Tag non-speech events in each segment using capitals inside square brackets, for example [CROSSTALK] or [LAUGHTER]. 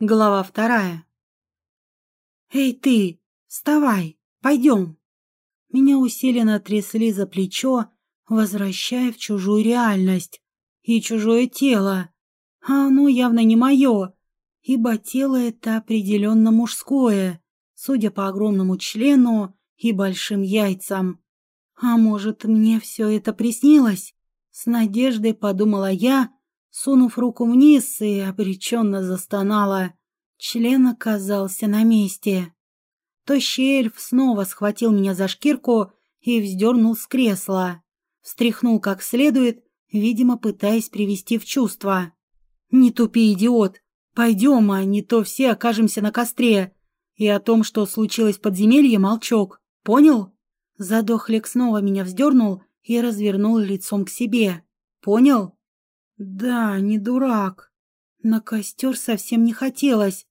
Глава вторая. «Эй ты, вставай, пойдем!» Меня усиленно трясли за плечо, возвращая в чужую реальность и чужое тело. А оно явно не мое, ибо тело это определенно мужское, судя по огромному члену и большим яйцам. А может, мне все это приснилось? С надеждой подумала я, сунув руку вниз и обреченно застонала. Член оказался на месте. Тощий эльф снова схватил меня за шкирку и вздернул с кресла. Встряхнул как следует, видимо, пытаясь привести в чувство. «Не тупи, идиот! Пойдем, а не то все окажемся на костре. И о том, что случилось в подземелье, молчок. Понял?» Задохлик снова меня вздернул и развернул лицом к себе. «Понял?» Да, не дурак. На костер совсем не хотелось.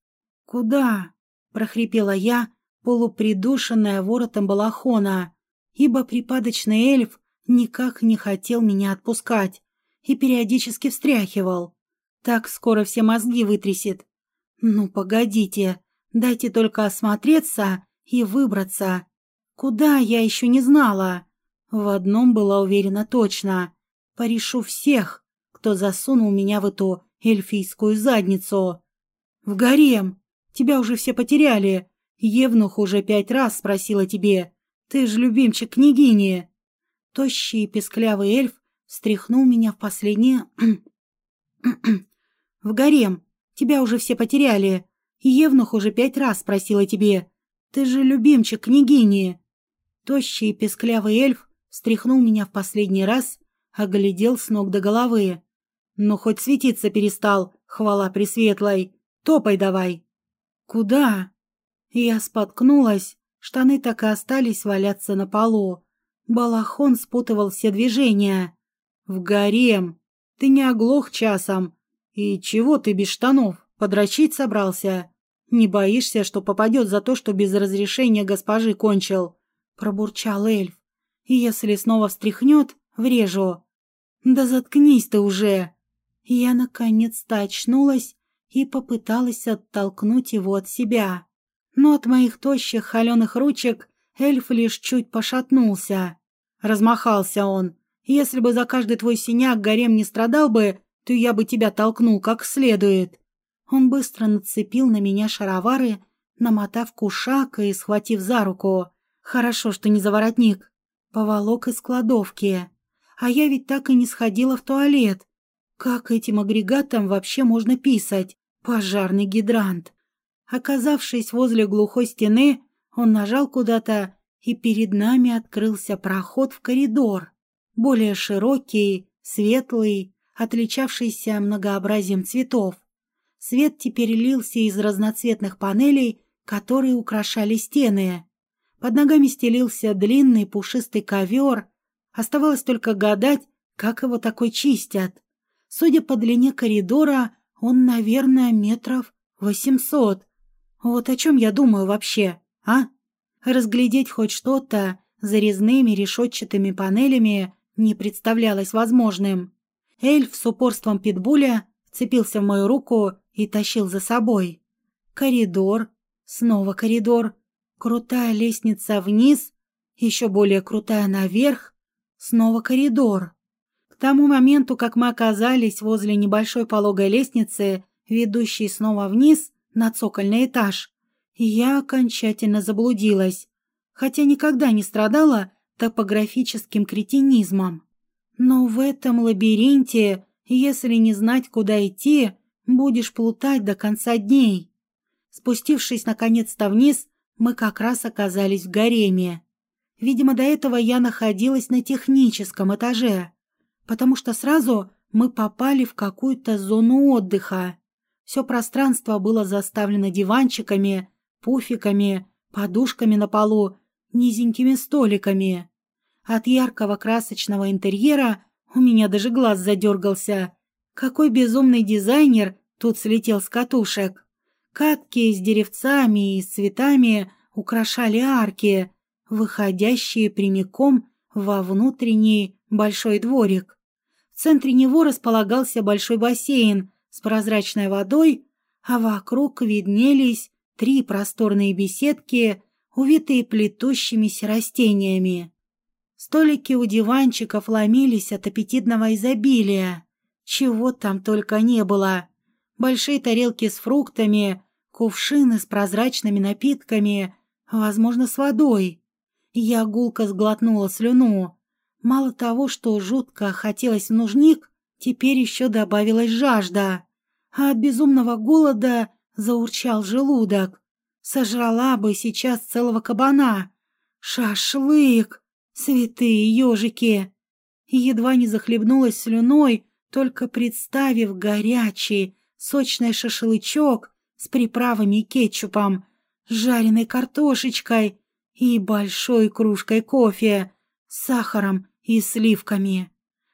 Куда? прохрипела я, полупридушенная воротом балахона, ибо припадочный эльф никак не хотел меня отпускать и периодически встряхивал. Так скоро все мозги вытрясет. Ну, погодите, дайте только осмотреться и выбраться. Куда, я еще не знала. В одном была уверена точно. Порешу всех, кто засунул меня в эту эльфийскую задницу. В гарем. Тебя уже все потеряли. Евнух уже пять раз спросила тебе. Ты же любимчик княгини. Тощий и песклявый эльф встряхнул меня в последнее... [CLEARS THROAT] в гарем. Тебя уже все потеряли. Евнух уже пять раз спросила тебе. Ты же любимчик княгини. Тощий и песклявый эльф встряхнул меня в последний раз, оглядел с ног до головы. Ну, хоть светиться перестал, хвала пресветлой. Топай давай. Куда? Я споткнулась. Штаны так и остались валяться на полу. Балахон спутывал все движения. В гарем. Ты не оглох часом. И чего ты без штанов? Подрочить собрался? Не боишься, что попадет за то, что без разрешения госпожи кончил? Пробурчал эльф. Если снова встряхнет, врежу. Да заткнись ты уже. Я наконец-то очнулась и попыталась оттолкнуть его от себя. Но от моих тощих холеных ручек эльф лишь чуть пошатнулся. Размахался он. Если бы за каждый твой синяк гарем не страдал бы, то я бы тебя толкнул как следует. Он быстро нацепил на меня шаровары, намотав кушак и схватив за руку. Хорошо, что не за воротник. Поволок из кладовки. А я ведь так и не сходила в туалет. Как этим агрегатом вообще можно писать? Пожарный гидрант. Оказавшись возле глухой стены, он нажал куда-то, и перед нами открылся проход в коридор. Более широкий, светлый, отличавшийся многообразием цветов. Свет теперь лился из разноцветных панелей, которые украшали стены. Под ногами стелился длинный пушистый ковер. Оставалось только гадать, как его такой чистят. Судя по длине коридора, он, наверное, метров восемьсот. Вот о чем я думаю вообще, а? Разглядеть хоть что-то за резными решетчатыми панелями не представлялось возможным. Эльф с упорством питбуля вцепился в мою руку и тащил за собой. Коридор, снова коридор, крутая лестница вниз, еще более крутая наверх, снова коридор. К тому моменту, как мы оказались возле небольшой пологой лестницы, ведущей снова вниз на цокольный этаж, я окончательно заблудилась, хотя никогда не страдала топографическим кретинизмом. Но в этом лабиринте, если не знать, куда идти, будешь плутать до конца дней. Спустившись наконец-то вниз, мы как раз оказались в гареме. Видимо, до этого я находилась на техническом этаже потому что сразу мы попали в какую-то зону отдыха. Все пространство было заставлено диванчиками, пуфиками, подушками на полу, низенькими столиками. От яркого красочного интерьера у меня даже глаз задергался. Какой безумный дизайнер тут слетел с катушек. Катки с деревцами и с цветами украшали арки, выходящие прямиком во внутренний большой дворик. В центре него располагался большой бассейн с прозрачной водой, а вокруг виднелись три просторные беседки, увитые плетущимися растениями. Столики у диванчиков ломились от аппетитного изобилия. Чего там только не было. Большие тарелки с фруктами, кувшины с прозрачными напитками, возможно, с водой. Я гулко сглотнула слюну. Мало того, что жутко хотелось в нужник, теперь еще добавилась жажда. А от безумного голода заурчал желудок. Сожрала бы сейчас целого кабана. Шашлык! Святые ежики! Едва не захлебнулась слюной, только представив горячий, сочный шашлычок с приправами и кетчупом, жареной картошечкой и большой кружкой кофе с сахаром и сливками.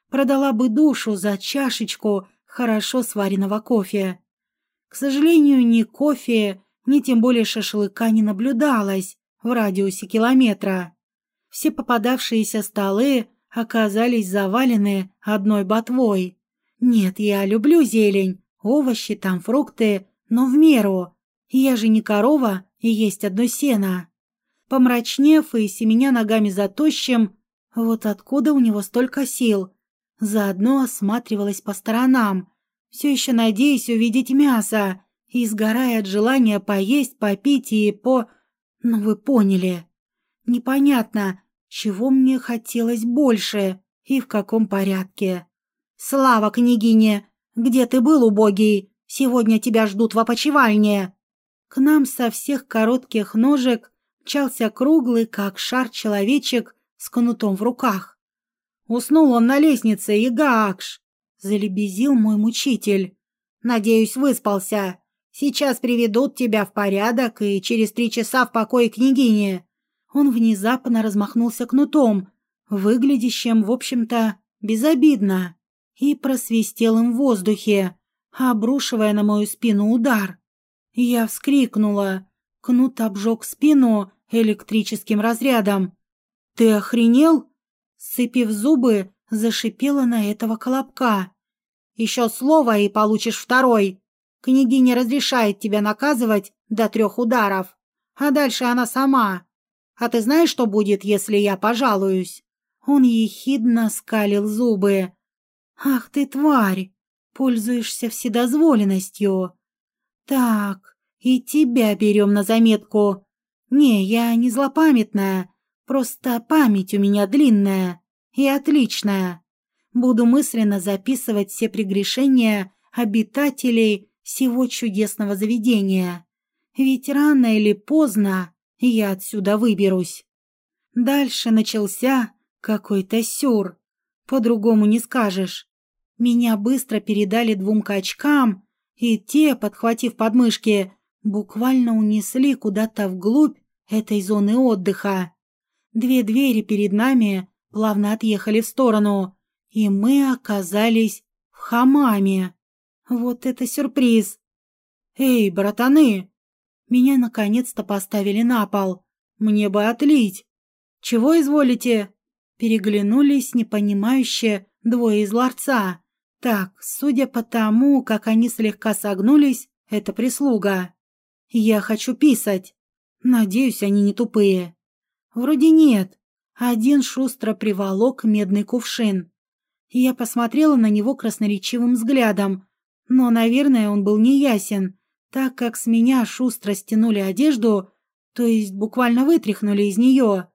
Продала бы душу за чашечку хорошо сваренного кофе. К сожалению, ни кофе, ни тем более шашлыка не наблюдалось в радиусе километра. Все попадавшиеся столы оказались завалены одной ботвой. Нет, я люблю зелень, овощи, там фрукты, но в меру. Я же не корова и есть одно сено. Помрачнев и семеня ногами за тощим, вот откуда у него столько сил. Заодно осматривалась по сторонам, все еще надеясь увидеть мясо, и сгорая от желания поесть, попить и по... Ну, вы поняли. Непонятно, чего мне хотелось больше и в каком порядке. «Слава, княгине! Где ты был, убогий? Сегодня тебя ждут в опочивальне!» К нам со всех коротких ножек мчался круглый, как шар человечек с кнутом в руках. Уснул он на лестнице, и гакш! Залебезил мой мучитель. Надеюсь, выспался. Сейчас приведут тебя в порядок и через три часа в покое княгини. Он внезапно размахнулся кнутом, выглядящим, в общем-то, безобидно, и просвистел им в воздухе, обрушивая на мою спину удар. Я вскрикнула. Кнут обжег спину электрическим разрядом. «Ты охренел?» Сцепив зубы, зашипела на этого колобка. «Еще слово, и получишь второй. Княгиня разрешает тебя наказывать до трех ударов, а дальше она сама. А ты знаешь, что будет, если я пожалуюсь?» Он ехидно скалил зубы. «Ах ты, тварь! Пользуешься вседозволенностью. Так, и тебя берем на заметку. Не, я не злопамятная, просто память у меня длинная и отличная. Буду мысленно записывать все прегрешения обитателей всего чудесного заведения. Ведь рано или поздно я отсюда выберусь. Дальше начался какой-то сюр. По-другому не скажешь. Меня быстро передали двум качкам, и те, подхватив подмышки, буквально унесли куда-то вглубь этой зоны отдыха. Две двери перед нами плавно отъехали в сторону, и мы оказались в хамаме. Вот это сюрприз! «Эй, братаны!» Меня наконец-то поставили на пол. Мне бы отлить. «Чего изволите?» Переглянулись непонимающе двое из ларца. Так, судя по тому, как они слегка согнулись, это прислуга. Я хочу писать. Надеюсь, они не тупые. Вроде нет. Один шустро приволок медный кувшин. Я посмотрела на него красноречивым взглядом, но, наверное, он был неясен, так как с меня шустро стянули одежду, то есть буквально вытряхнули из нее.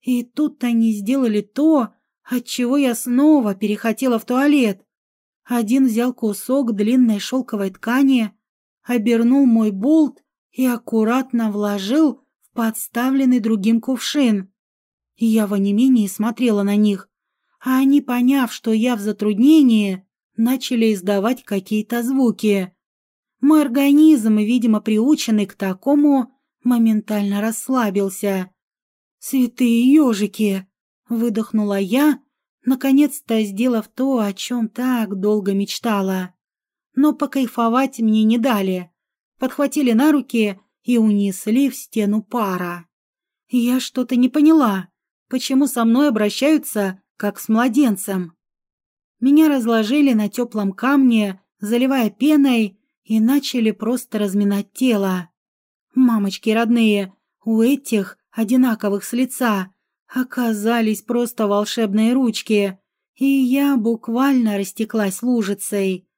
И тут они сделали то, от чего я снова перехотела в туалет. Один взял кусок длинной шелковой ткани, обернул мой болт и аккуратно вложил подставленный другим кувшин. Я в онемении смотрела на них, а они, поняв, что я в затруднении, начали издавать какие-то звуки. Мой организм, видимо, приученный к такому, моментально расслабился. «Святые ежики!» — выдохнула я, наконец-то сделав то, о чем так долго мечтала. Но покайфовать мне не дали. Подхватили на руки и унесли в стену пара. Я что-то не поняла, почему со мной обращаются, как с младенцем. Меня разложили на теплом камне, заливая пеной, и начали просто разминать тело. Мамочки родные, у этих, одинаковых с лица, оказались просто волшебные ручки, и я буквально растеклась лужицей.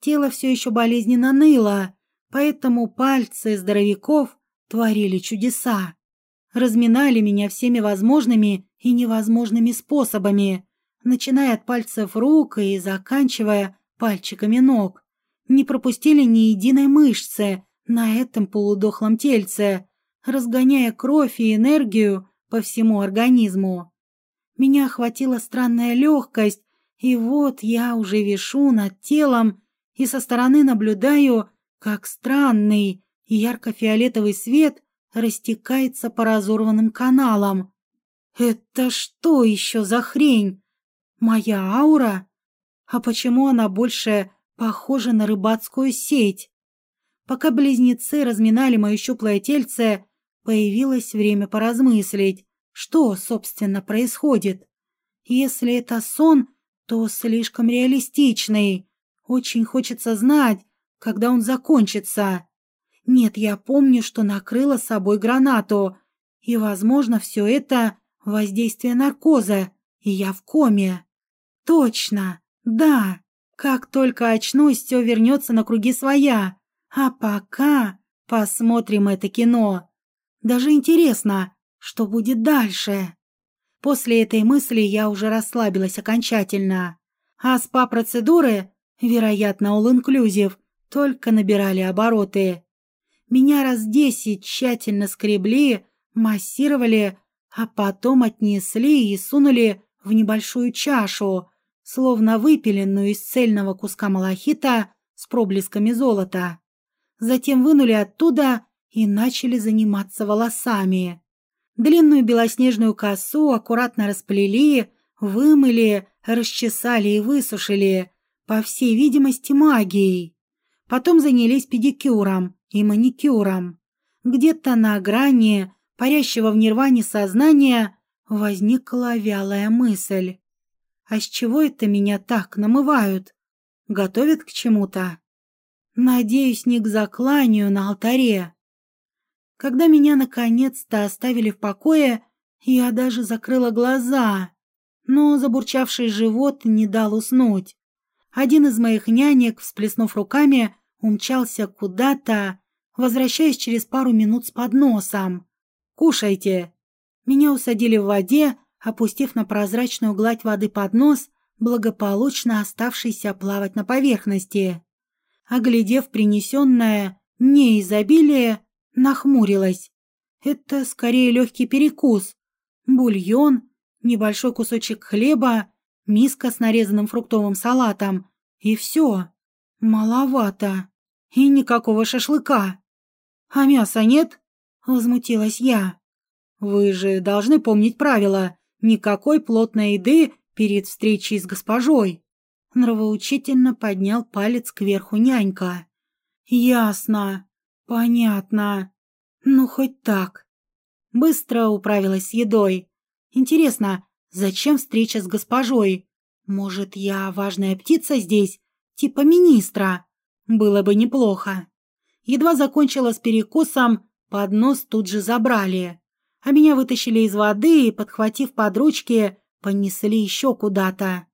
Тело все еще болезненно ныло, поэтому пальцы здоровяков творили чудеса. Разминали меня всеми возможными и невозможными способами, начиная от пальцев рук и заканчивая пальчиками ног. Не пропустили ни единой мышцы на этом полудохлом тельце, разгоняя кровь и энергию по всему организму. Меня охватила странная легкость, и вот я уже вишу над телом и со стороны наблюдаю, как странный ярко-фиолетовый свет растекается по разорванным каналам. Это что еще за хрень? Моя аура? А почему она больше похожа на рыбацкую сеть? Пока близнецы разминали мое щуплое тельце, появилось время поразмыслить, что, собственно, происходит. Если это сон, то слишком реалистичный. Очень хочется знать, когда он закончится. Нет, я помню, что накрыла собой гранату, и, возможно, все это воздействие наркоза, и я в коме. Точно, да. Как только очнусь, все вернется на круги своя. А пока посмотрим это кино. Даже интересно, что будет дальше. После этой мысли я уже расслабилась окончательно. А спа-процедуры, вероятно, all-inclusive, только набирали обороты. Меня раз десять тщательно скребли, массировали, а потом отнесли и сунули в небольшую чашу, словно выпиленную из цельного куска малахита с проблесками золота. Затем вынули оттуда и начали заниматься волосами. Длинную белоснежную косу аккуратно расплели, вымыли, расчесали и высушили, по всей видимости, магией. Потом занялись педикюром и маникюром. Где-то на грани парящего в нирване сознания возникла вялая мысль. А с чего это меня так намывают? Готовят к чему-то? Надеюсь, не к закланию на алтаре. Когда меня наконец-то оставили в покое, я даже закрыла глаза, но забурчавший живот не дал уснуть. Один из моих нянек, всплеснув руками, умчался куда-то, возвращаясь через пару минут с подносом. «Кушайте!» Меня усадили в воде, опустив на прозрачную гладь воды поднос, благополучно оставшийся плавать на поверхности. Оглядев принесенное не изобилие, нахмурилась. Это скорее легкий перекус. Бульон, небольшой кусочек хлеба, миска с нарезанным фруктовым салатом. И все. Маловато. И никакого шашлыка. А мяса нет? Возмутилась я. Вы же должны помнить правила. Никакой плотной еды перед встречей с госпожой. Нравоучительно поднял палец кверху нянька. Ясно. Понятно. Ну, хоть так. Быстро управилась с едой. Интересно, зачем встреча с госпожой? Может, я важная птица здесь, типа министра? Было бы неплохо. Едва закончила с перекусом, поднос тут же забрали. А меня вытащили из воды и, подхватив под ручки, понесли еще куда-то.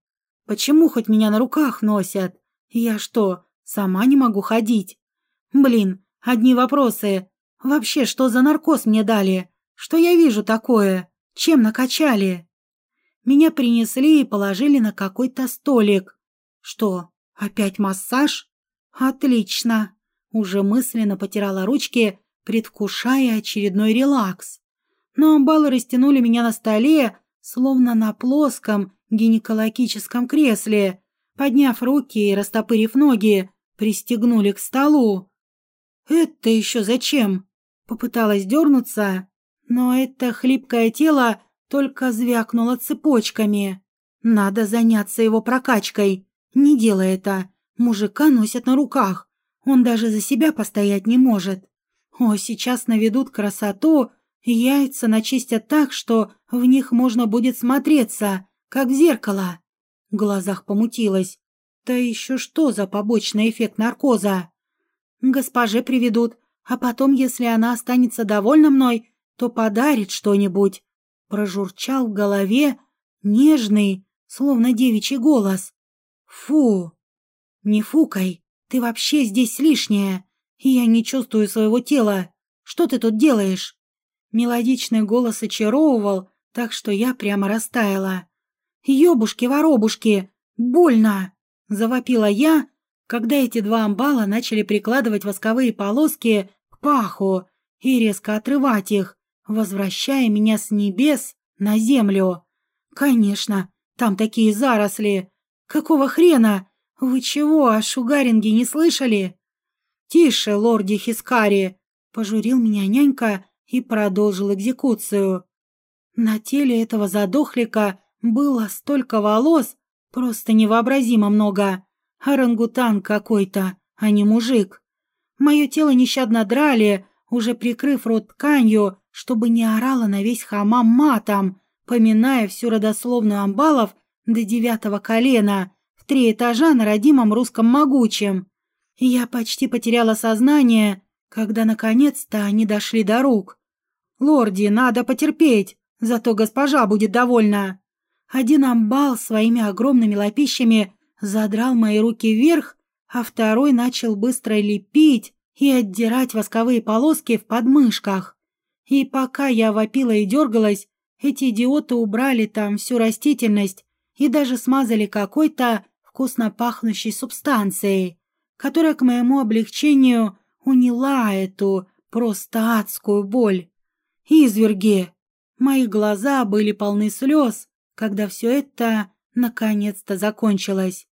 Почему хоть меня на руках носят? Я что, сама не могу ходить? Блин, Одни вопросы. Вообще, что за наркоз мне дали? Что я вижу такое? Чем накачали? Меня принесли и положили на какой-то столик. Что, опять массаж? Отлично. Уже мысленно потирала ручки, предвкушая очередной релакс. Но амбалы растянули меня на столе, словно на плоском гинекологическом кресле. Подняв руки и растопырив ноги, пристегнули к столу. «Это еще зачем?» Попыталась дернуться, но это хлипкое тело только звякнуло цепочками. Надо заняться его прокачкой. Не делай это. Мужика носят на руках. Он даже за себя постоять не может. О, сейчас наведут красоту, яйца начистят так, что в них можно будет смотреться, как в зеркало. В глазах помутилось. Да еще что за побочный эффект наркоза? Госпоже приведут, а потом, если она останется довольна мной, то подарит что-нибудь. Прожурчал в голове нежный, словно девичий голос. Фу! Не фукай, ты вообще здесь лишняя, я не чувствую своего тела. Что ты тут делаешь? Мелодичный голос очаровывал, так что я прямо растаяла. «Ёбушки-воробушки! Больно!» — завопила я, когда эти два амбала начали прикладывать восковые полоски к паху и резко отрывать их, возвращая меня с небес на землю. «Конечно, там такие заросли! Какого хрена? Вы чего, о шугаринге не слышали?» «Тише, лорди Хискари!» — пожурил меня нянька и продолжил экзекуцию. На теле этого задохлика было столько волос, просто невообразимо много. Орангутан какой-то, а не мужик. Мое тело нещадно драли, уже прикрыв рот тканью, чтобы не орало на весь хамам матом, поминая всю родословную амбалов до девятого колена, в три этажа на родимом русском могучем. Я почти потеряла сознание, когда наконец-то они дошли до рук. «Лорди, надо потерпеть, зато госпожа будет довольна». Один амбал своими огромными лапищами задрал мои руки вверх, а второй начал быстро лепить и отдирать восковые полоски в подмышках. И пока я вопила и дергалась, эти идиоты убрали там всю растительность и даже смазали какой-то вкусно пахнущей субстанцией, которая, к моему облегчению, уняла эту просто адскую боль. Изверги! Мои глаза были полны слез, когда все это наконец-то закончилось.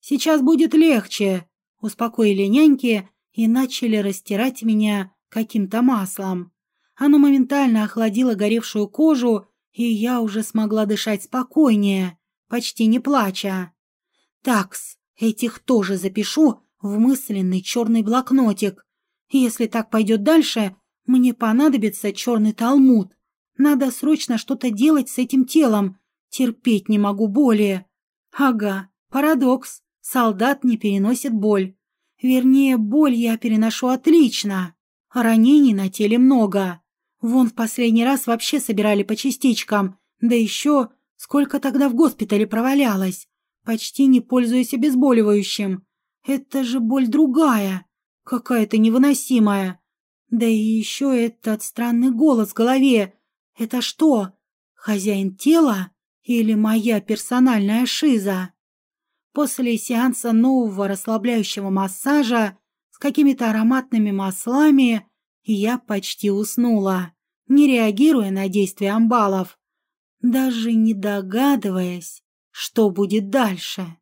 «Сейчас будет легче», — успокоили няньки и начали растирать меня каким-то маслом. Оно моментально охладило горевшую кожу, и я уже смогла дышать спокойнее, почти не плача. Такс, этих тоже запишу в мысленный черный блокнотик. Если так пойдет дальше, мне понадобится черный талмуд. Надо срочно что-то делать с этим телом, Терпеть не могу боли. Ага, парадокс. Солдат не переносит боль. Вернее, боль я переношу отлично. Ранений на теле много. Вон в последний раз вообще собирали по частичкам. Да еще сколько тогда в госпитале провалялось. Почти не пользуясь обезболивающим. Это же боль другая. Какая-то невыносимая. Да и еще этот странный голос в голове. Это что, хозяин тела? Или моя персональная шиза? После сеанса нового расслабляющего массажа с какими-то ароматными маслами я почти уснула, не реагируя на действия амбалов, даже не догадываясь, что будет дальше.